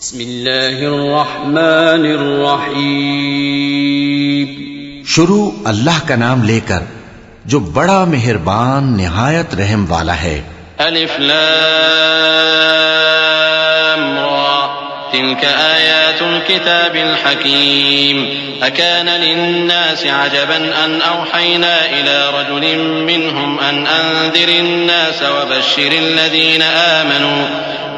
बिस्मिल्लाहिर्रहमानिर्रहीम शुरू अल्लाह का नाम लेकर जो बड़ा मेहरबान निहायत रहम वाला है। अलिफ लाम रा। तिलक आयातुल किताबिल हकीम। अकान लिन्नास अजबन अन औहैना इला रजुलिन मिनहुम अन अंदिरिन नास वबश्शिरिल लदीन आमनू।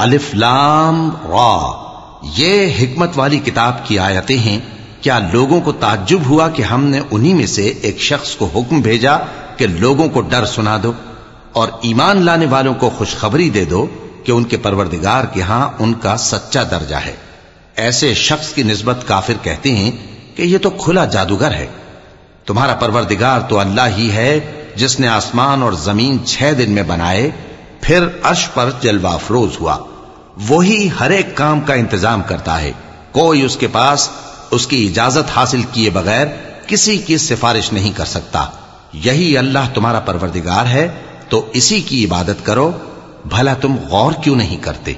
अलिफ लाम रा ये हिकमत वाली किताब की आयतें हैं क्या लोगों को ताज्जुब हुआ कि हमने उन्हीं में से एक शख्स को हुक्म भेजा कि लोगों को डर सुना दो और ईमान लाने वालों को खुशखबरी दे दो कि उनके परवरदिगार के यहां उनका सच्चा दर्जा है ऐसे शख्स की नस्बत काफिर कहते हैं कि यह तो खुला जादूगर है। तुम्हारा परवरदिगार तो अल्लाह ही है, जिसने आसमान और ज़मीन छह दिन में बनाए, फिर अर्श पर जलवा अफरोज हुआ। वही हर एक काम का इंतज़ाम करता है। कोई उसके पास उसकी इजाज़त हासिल किए बगैर किसी की सिफारिश नहीं कर सकता। यही अल्लाह तुम्हारा परवरदिगार है तो इसी की इबादत करो। भला तुम गौर क्यों नहीं करते?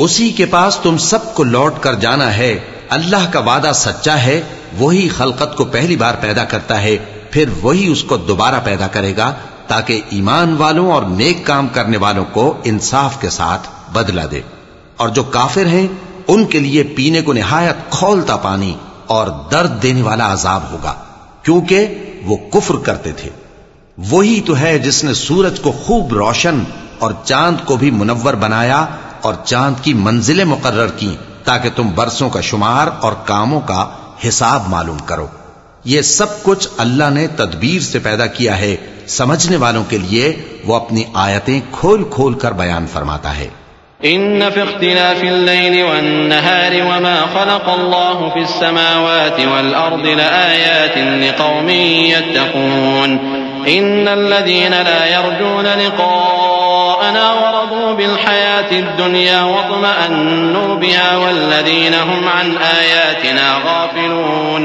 उसी के पास तुम सबको लौट कर जाना है अल्लाह का वादा सच्चा है वही खलकत को पहली बार पैदा करता है फिर वही उसको दोबारा पैदा करेगा ताकि ईमान वालों और नेक काम करने वालों को इंसाफ के साथ बदला दे। और जो काफिर हैं, उनके लिए पीने को निहायत खोलता पानी और दर्द देने वाला अजाब होगा, क्योंकि वो कुफर करते थे। वही तो है जिसने सूरज को खूब रोशन और चाँद को भी मुनवर बनाया और चाँद की मंजिलें मुकर्र की, ताकि तुम बरसों का शुमार और कामों का हिसाब मालूम करो। ये सब कुछ अल्लाह ने तदबीर से पैदा किया है समझने वालों के लिए वो अपनी आयतें खोल खोल कर बयान फरमाता है इन फिख्तिलाफिल्लैलि वन्नहारि वमा खलक़ल्लाहु फिस्समावाति वल अर्दि लआयातिन लिकौमिन यत्तकून इन्नल्लज़ीना ला यरजून लिक़ाअना वरदू बिलहयातिद दुनिया वत्मअन्नू बिहा वल्लज़ीना हुम अन आयातिना गाफिलून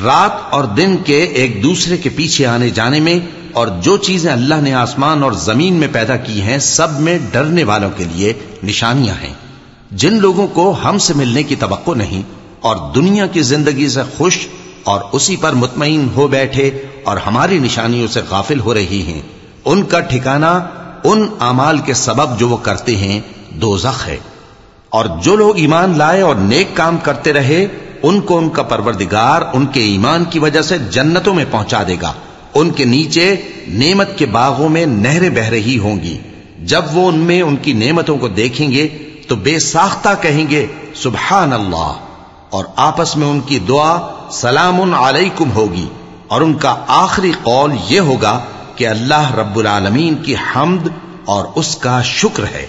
रात और दिन के एक दूसरे के पीछे आने जाने में और जो चीज़ें अल्लाह ने आसमान और ज़मीन में पैदा की हैं, सब में डरने वालों के लिए निशानियाँ हैं। जिन लोगों को हमसे मिलने की तो नहीं और दुनिया की ज़िंदगी से खुश और उसी पर मुतमिन हो बैठे और हमारी निशानियों से गाफिल हो रही हैं, उनका ठिकाना, उन अमाल के सबब जो वो करते हैं, दोजख है। और जो लोग ईमान लाए और नेक काम करते रहे उनको उनका परवरदिगार उनके ईमान की वजह से जन्नतों में पहुँचा देगा। उनके नीचे नेमत के बागों में नहरें बह रही होंगी। जब वो उनमें उनकी नेमतों को देखेंगे तो बेसाख्ता कहेंगे सुबहान अल्लाह और आपस में उनकी दुआ सलाम अलैकुम होगी। और उनका आखिरी कौल यह होगा कि अल्लाह रब्बुल आलमीन की हमद और उसका शुक्र है।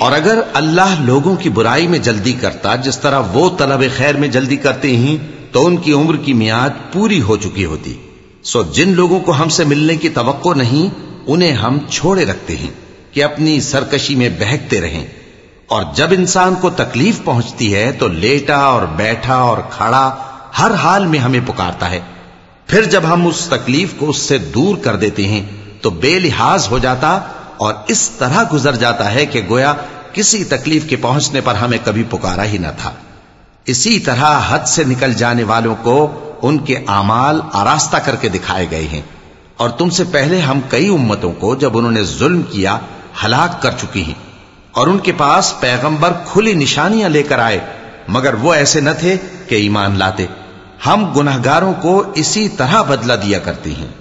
और अगर अल्लाह लोगों की बुराई में जल्दी करता, जिस तरह वो तलब खैर में जल्दी करते ही तो उनकी उम्र की मियाद पूरी हो चुकी होती। सो जिन लोगों को हमसे मिलने की तो नहीं, उन्हें हम छोड़े रखते हैं कि अपनी सरकशी में बहकते रहें। और जब इंसान को तकलीफ़ पहुँचती है तो लेटा और बैठा और खड़ा हर हाल में हमें पुकारता है। फिर जब हम उस तकलीफ़ को उससे दूर कर देते हैं तो बेलिहाज हो जाता और इस तरह गुजर जाता है कि गोया किसी तकलीफ़ के पहुँचने पर हमें कभी पुकारा ही न था। इसी तरह हद से निकल जाने वालों को उनके अमाल आरास्ता करके दिखाए गए हैं। और तुमसे पहले हम कई उम्मतों को जब उन्होंने जुल्म किया, हलाक कर चुकी हैं और उनके पास पैगंबर खुली निशानियाँ लेकर आए, मगर वो ऐसे न थे कि ईमान लाते। हम गुनाहगारों को इसी तरह बदला दिया करते हैं।